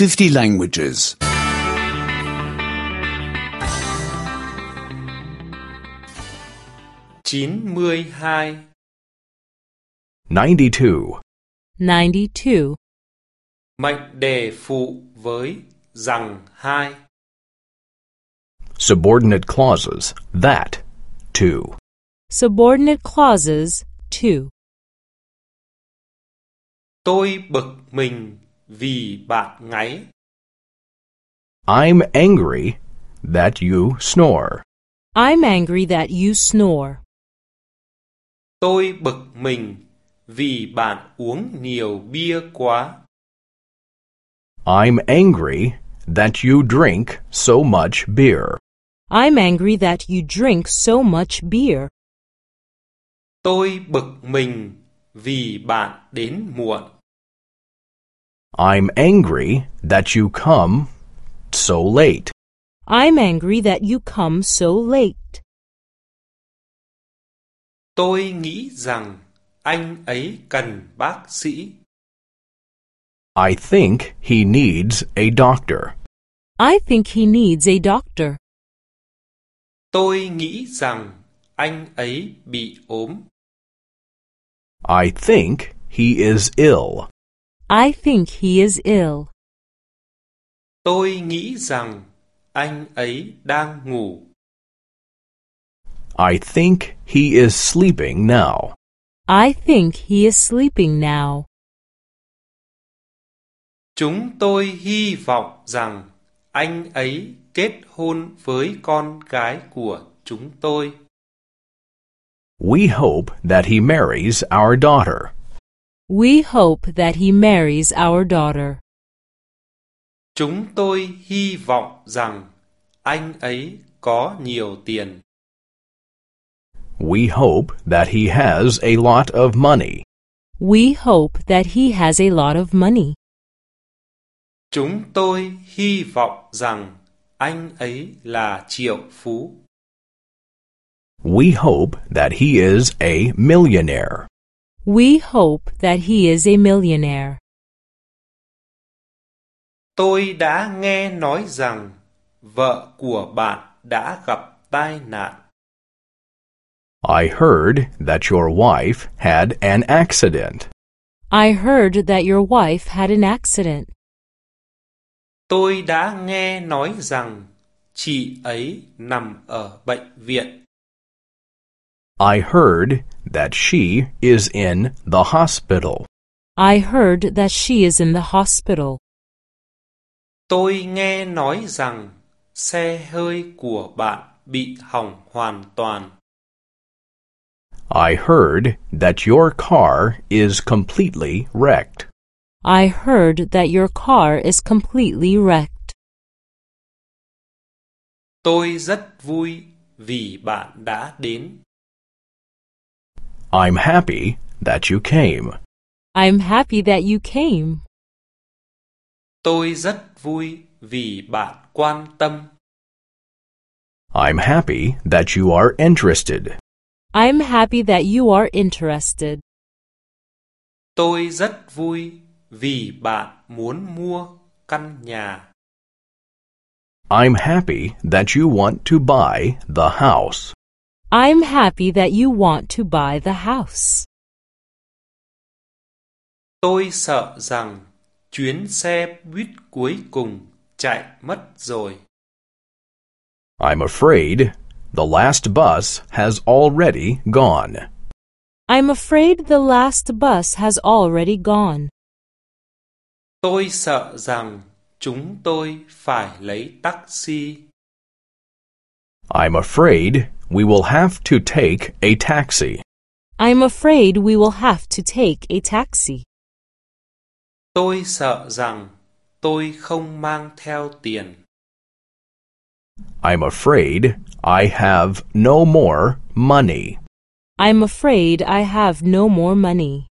50 languages. 92 92. 92. mệnh đề phụ với rằng hai Subordinate clauses. That. 2. Subordinate clauses 2. tôi bực mình vì bạn ngáy I'm angry that you snore. I'm angry that you snore. tôi bực mình vì bạn uống nhiều bia quá I'm angry that you drink so much beer. I'm angry that you drink so much beer. tôi bực mình vì bạn đến muộn I'm angry that you come so late. I'm angry that you come so late. tôi nghĩ rằng anh ấy cần bác sĩ I think he needs a doctor. I think he needs a doctor. tôi nghĩ rằng anh ấy bị ốm I think he is ill. I think he is ill. tôi nghĩ rằng anh ấy đang ngủ I think he is sleeping now. I think he is sleeping now. Chúng tôi hy vọng rằng anh ấy kết hôn với con gái của chúng tôi. We hope that he marries our daughter. We hope that he marries our daughter. Chúng tôi hy vọng rằng anh ấy có nhiều tiền. We hope that he has a lot of money. We hope that he has a lot of money. Chúng tôi hy vọng rằng anh ấy là triệu phú. We hope that he is a millionaire. We hope that he is a millionaire. Tôi đã nghe nói rằng vợ của bạn đã gặp tai nạn. I heard that your wife had an accident. I heard that your wife had an accident. Tôi đã nghe nói rằng chị ấy nằm ở bệnh viện. I heard that she is in the hospital. I heard that she is in the hospital. Tôi nghe nói rằng xe hơi của bạn bị hỏng hoàn toàn. I heard that your car is completely wrecked. I heard that your car is completely wrecked. Tôi rất vui vì bạn đã đến. I'm happy that you came. I'm happy that you came. Tôi rất vui vì bạn quan tâm. I'm happy that you are interested. I'm happy that you are interested. Tôi rất vui vì bạn muốn mua căn nhà. I'm happy that you want to buy the house. I'm happy that you want to buy the house. Tôi sợ rằng chuyến xe buýt cuối cùng chạy mất rồi. I'm afraid the last bus has already gone. I'm afraid the last bus has already gone. Tôi sợ rằng chúng tôi phải lấy taxi. I'm afraid we will have to take a taxi. I'm afraid we will have to take a taxi. Tôi sợ rằng tôi không mang theo tiền. I'm afraid I have no more money. I'm afraid I have no more money.